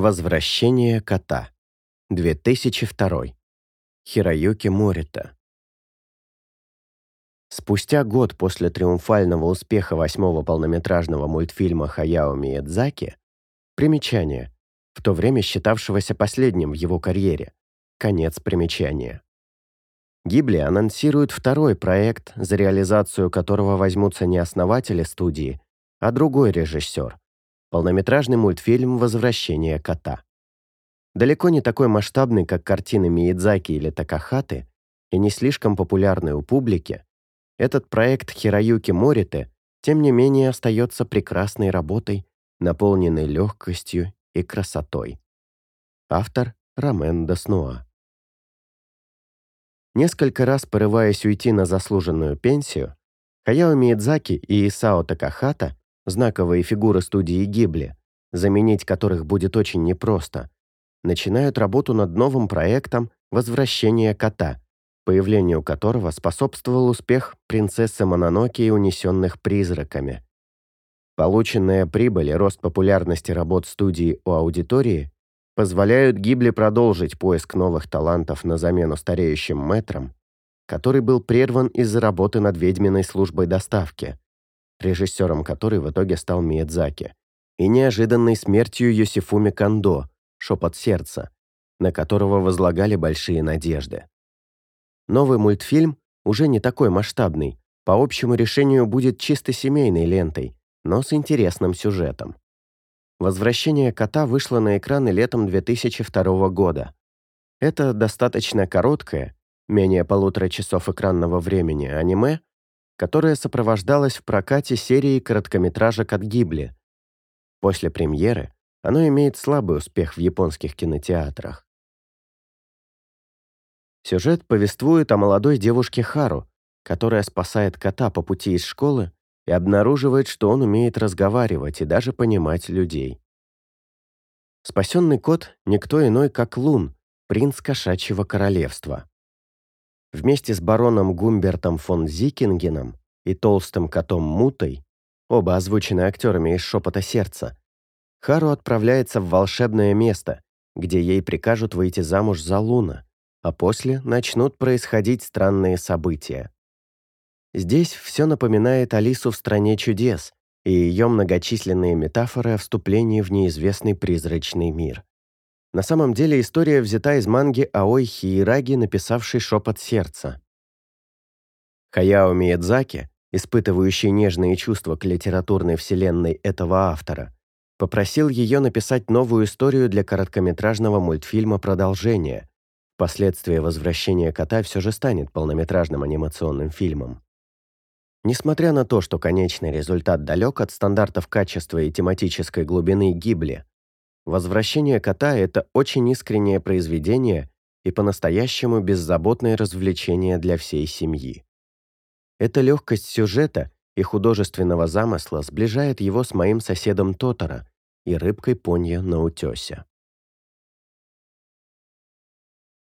Возвращение кота. 2002. Хироюки Морита. Спустя год после триумфального успеха восьмого полнометражного мультфильма Хаяо Миядзаки, примечание, в то время считавшегося последним в его карьере, конец примечания. Гибли анонсирует второй проект, за реализацию которого возьмутся не основатели студии, а другой режиссер, полнометражный мультфильм «Возвращение кота». Далеко не такой масштабный, как картины Миядзаки или Такахаты, и не слишком популярный у публики, этот проект Хироюки Мориты, тем не менее, остается прекрасной работой, наполненной легкостью и красотой. Автор Ромен Деснуа. Несколько раз порываясь уйти на заслуженную пенсию, Хаяо Миядзаки и Исао Такахата знаковые фигуры студии Гибли, заменить которых будет очень непросто, начинают работу над новым проектом «Возвращение кота», появлению которого способствовал успех «Принцессы Мононоки и унесенных призраками». Полученная прибыль и рост популярности работ студии у аудитории позволяют Гибли продолжить поиск новых талантов на замену стареющим мэтрам, который был прерван из-за работы над ведьминой службой доставки – режиссером которой в итоге стал Миядзаки, и неожиданной смертью Йосифуми Кандо, «Шепот сердца», на которого возлагали большие надежды. Новый мультфильм уже не такой масштабный, по общему решению будет чисто семейной лентой, но с интересным сюжетом. «Возвращение кота» вышло на экраны летом 2002 года. Это достаточно короткое, менее полутора часов экранного времени, аниме которая сопровождалась в прокате серией короткометражек от Гибли. После премьеры оно имеет слабый успех в японских кинотеатрах. Сюжет повествует о молодой девушке Хару, которая спасает кота по пути из школы и обнаруживает, что он умеет разговаривать и даже понимать людей. Спасенный кот — никто иной, как Лун, принц кошачьего королевства. Вместе с бароном Гумбертом фон Зикингеном и толстым котом Мутой, оба озвучены актерами из «Шепота сердца», Хару отправляется в волшебное место, где ей прикажут выйти замуж за Луна, а после начнут происходить странные события. Здесь все напоминает Алису в «Стране чудес» и ее многочисленные метафоры о вступлении в неизвестный призрачный мир. На самом деле история взята из манги Аой Хиираги, написавшей «Шепот сердца». Хаяо Миядзаки, испытывающий нежные чувства к литературной вселенной этого автора, попросил ее написать новую историю для короткометражного мультфильма «Продолжение». Впоследствии «Возвращение кота» все же станет полнометражным анимационным фильмом. Несмотря на то, что конечный результат далек от стандартов качества и тематической глубины Гибли, «Возвращение кота» — это очень искреннее произведение и по-настоящему беззаботное развлечение для всей семьи. Эта легкость сюжета и художественного замысла сближает его с моим соседом Тотора и рыбкой Понья на утесе.